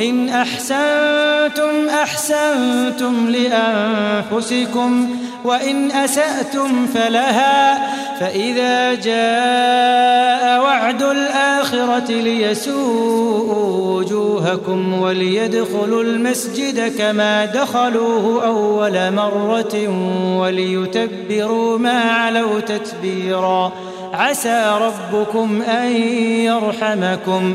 إن أحسنتم أحسنتم لأنفسكم وإن أسأتم فلها فإذا جاء وعد الآخرة ليسوءوا وجوهكم وليدخلوا المسجد كما دخلوه أول مرة وليتبروا ما علوا تتبيرا عسى ربكم أن يرحمكم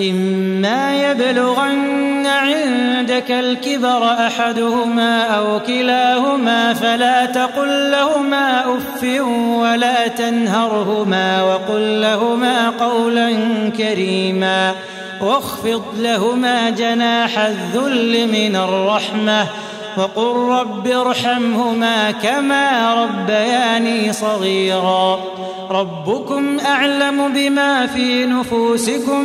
إما يبلغن عندك الكبر أحدهما أو كلاهما فلا تقل لهما أف ولا تنهرهما وقل لهما قولا كريما واخفض لهما جناح الذل من الرحمة وقل رب ارحمهما كما ربياني صغيرا ربكم أعلم بما في نفوسكم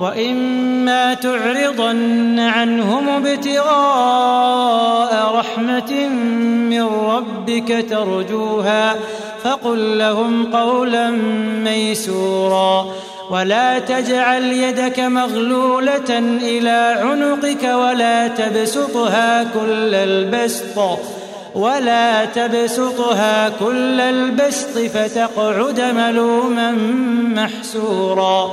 وإما تعرضن عنهم ابتغاء رحمة من ربك ترجوها فقل لهم قولا ميسورا ولا تجعل يدك مغلولة إلى عنقك ولا تبسطها كل البسط ولا تبسطها كل البسط فتقعد ملوما محسورا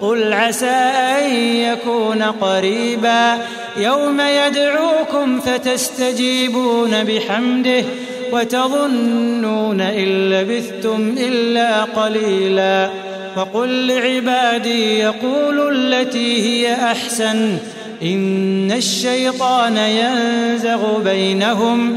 قل عسى أن يكون قريبا يوم يدعوكم فتستجيبون بحمده وتظنون إن لبثتم إلا قليلا فقل لعبادي يقولوا التي هي أحسن إن الشيطان ينزغ بينهم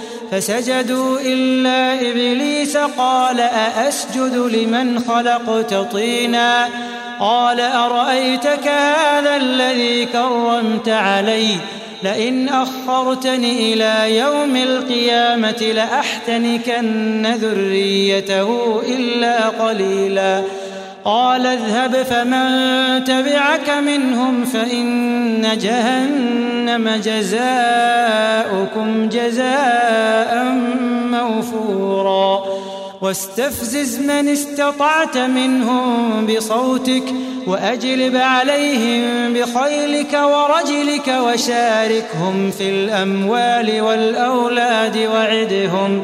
فسجدوا إلا إبليس قال أأسجد لمن خلقت طينا قال أرأيتك هذا الذي كرمت علي؟ لئن أخرتني إلى يوم القيامة لأحتنكن ذريته إلا قليلا قال اذهب فمن تبعك منهم فإن جهنم جزاؤكم جزاء موفورا. واستفزز من استطعت منهم بصوتك وأجلب عليهم بخيلك ورجلك وشاركهم في الأموال والأولاد وعدهم.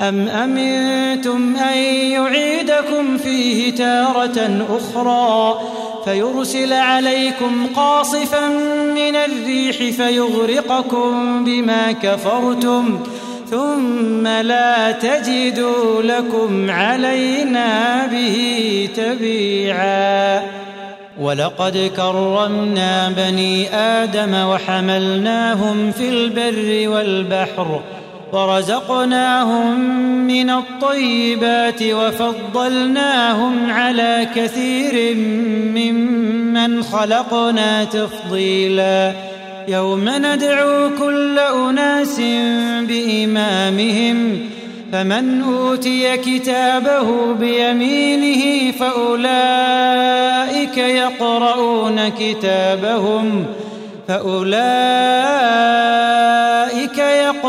أم أمنتم أن يعيدكم فيه تارة أخرى فيرسل عليكم قاصفا من الريح فيغرقكم بما كفرتم ثم لا تجدوا لكم علينا به تبيعا. ولقد كرمنا بني آدم وحملناهم في البر والبحر ورزقناهم من الطيبات وفضلناهم على كثير ممن خلقنا تفضيلا. يوم ندعو كل أناس بإمامهم فمن أوتي كتابه بيمينه فأولئك يقرؤون كتابهم فأولئك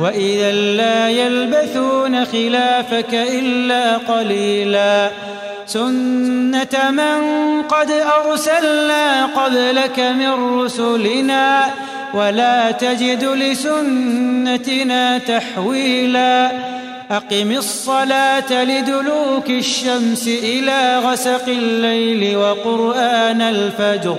وإذا لا يلبثون خلافك إلا قليلا. سنة من قد أرسلنا قبلك من رسلنا ولا تجد لسنتنا تحويلاً. أقم الصلاة لدلوك الشمس إلى غسق الليل وقرآن الفجر.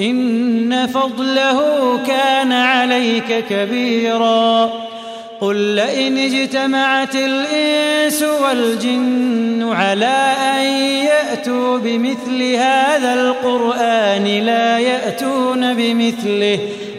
إن فضله كان عليك كبيرا. قل لئن اجتمعت الإنس والجن على أن يأتوا بمثل هذا القرآن لا يأتون بمثله.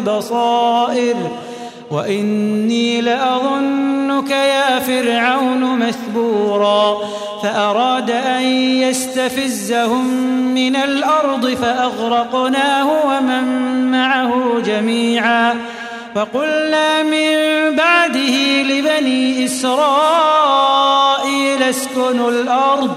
بصائر وإني لأظنك يا فرعون مثبورا. فأراد أن ليستفزهم من الأرض فأغرقناه ومن معه جميعا. فقلنا من بعده لبني إسرائيل اسكنوا الأرض